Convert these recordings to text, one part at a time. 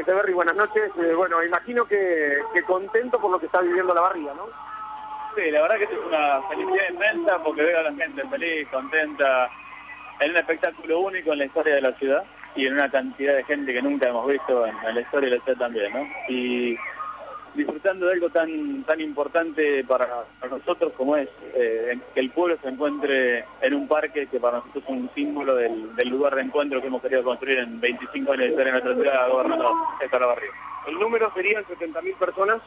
Echeverry, buenas noches. Eh, bueno, imagino que, que, contento por lo que está viviendo la barriga, ¿no? Sí, la verdad que es una felicidad inmensa porque veo a la gente feliz, contenta, en un espectáculo único en la historia de la ciudad y en una cantidad de gente que nunca hemos visto en, la historia de la ciudad también, ¿no? Y disfrutando de algo tan tan importante para, nosotros como es eh, que el pueblo se encuentre en un parque que para nosotros es un símbolo del, lugar de encuentro que hemos querido construir en 25 años de historia en nuestra ciudad, gobernador la Barrio. ¿El número serían 70.000 personas?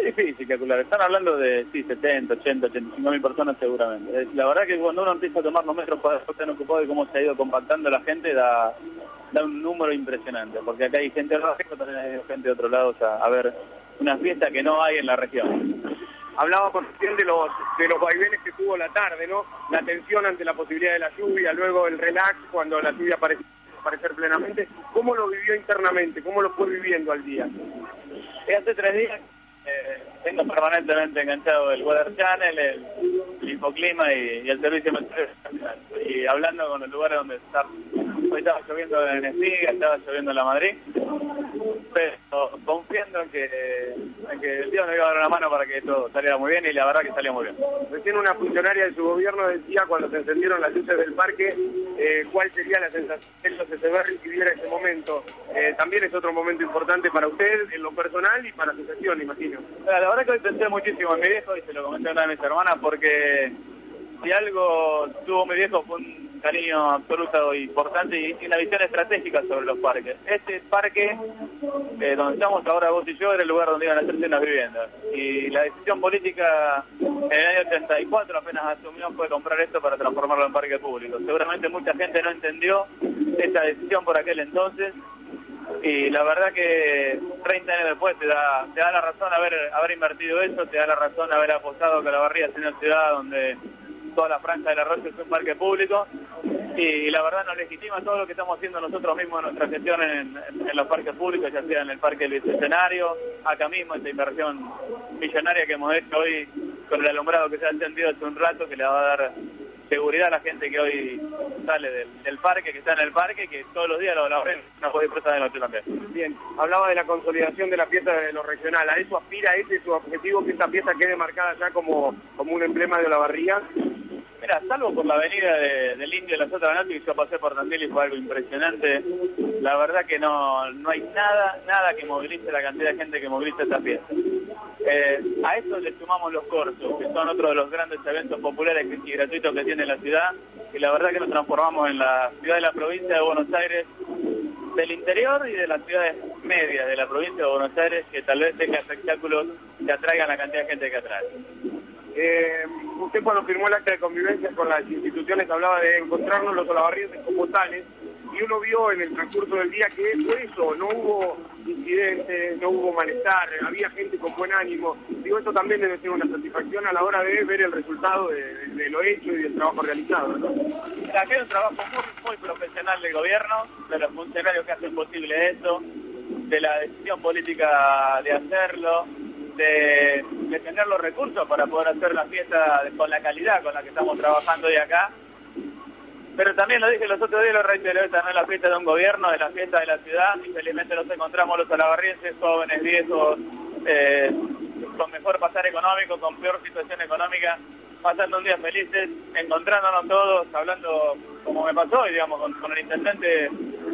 Es difícil calcular, están hablando de sí, 70, 80, 85 mil personas seguramente. La verdad que cuando uno empieza a tomar los metros para estar ocupado y cómo se ha ido compactando la gente, da, da un número impresionante, porque acá hay gente de pero también hay gente de otro lado, a ver una fiesta que no hay en la región. Hablaba por de los, de los vaivenes que tuvo la tarde, ¿no? La tensión ante la posibilidad de la lluvia, luego el relax cuando la lluvia apareció aparecer plenamente. ¿Cómo lo vivió internamente? ¿Cómo lo fue viviendo al día? hace tres días eh, tengo permanentemente enganchado el Weather Channel, el, Infoclima y, el Servicio Meteorológico. Y hablando con el lugar donde está, hoy estaba lloviendo en Estiga, estaba lloviendo en La Madrid, pero confiando en que, en que el Dios nos iba a dar una mano para que esto saliera muy bien y la verdad que salió muy bien. Recién una funcionaria de su gobierno decía cuando se encendieron las luces del parque eh, cuál sería la sensación que se va a recibir ese momento. Eh, también es otro momento importante para usted en lo personal y para su gestión, imagino. La verdad que hoy pensé muchísimo en mi viejo y se lo comenté a una de mis hermanas porque si algo tuvo mi viejo fue un cariño absoluto e importante y, una visión estratégica sobre los parques. Este parque, eh, donde estamos ahora vos y yo, era el lugar donde iban a hacerse unas viviendas. Y la decisión política en el año 84 apenas asumió fue comprar esto para transformarlo en parque público. Seguramente mucha gente no entendió esa decisión por aquel entonces y la verdad que 30 años después te da, te da la razón haber, haber invertido eso, te da la razón haber apostado que la barría es una ciudad donde toda la franja del arroyo es un parque público y la verdad nos legitima todo lo que estamos haciendo nosotros mismos en nuestra gestión en, los parques públicos, ya sea en el Parque del Bicentenario, acá mismo esta inversión millonaria que hemos hecho hoy con el alumbrado que se ha encendido hace un rato, que le va a dar seguridad a la gente que hoy sale del, parque, que está en el parque, que todos los días lo, lo no puede disfrutar de noche también. Bien, hablaba de la consolidación de la fiesta de lo regional, ¿a eso aspira, ese es su objetivo, que esta pieza quede marcada ya como, como un emblema de la barría? Mira, salvo por la avenida del Indio de la Sota Noche, yo pasé por Tandil y fue algo impresionante, la verdad que no, no hay nada, nada que movilice la cantidad de gente que moviliza esta fiesta. Eh, a eso le sumamos los cortos, que son otro de los grandes eventos populares y gratuitos que tiene la ciudad, y la verdad que nos transformamos en la ciudad de la provincia de Buenos Aires, del interior y de las ciudades medias de la provincia de Buenos Aires, que tal vez tenga espectáculos que atraigan la cantidad de gente que atrae. Eh, usted cuando firmó el acta de convivencia con las instituciones hablaba de encontrarnos los olavarrienses como tales y uno vio en el transcurso del día que fue eso, no hubo incidentes, no hubo malestar, había gente con buen ánimo. Digo, eso también debe ser una satisfacción a la hora de ver el resultado de, lo hecho y del trabajo realizado. ¿no? Aquí hay un trabajo muy, muy profesional del gobierno, de los funcionarios que hacen posible eso, de la decisión política de hacerlo, de, tener los recursos para poder hacer la fiesta con la calidad con la que estamos trabajando hoy acá. Pero también lo dije los otros días, lo reitero, esta no es la fiesta de un gobierno, es la fiesta de la ciudad y felizmente nos encontramos los alabarrienses, jóvenes, viejos, eh, con mejor pasar económico, con peor situación económica, pasando un día felices, encontrándonos todos, hablando como me pasó, y digamos, con, el intendente,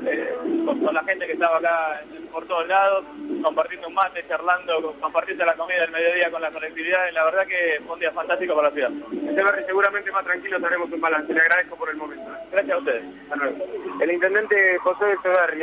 eh, con, la gente que estaba acá por todos lados, compartiendo un mate, charlando, compartiendo la comida del mediodía con la colectividad, y la verdad que fue un día fantástico para la ciudad. Este seguramente más tranquilo haremos un balance. Le agradezco por el momento. Gracias a ustedes. El intendente José Echeverri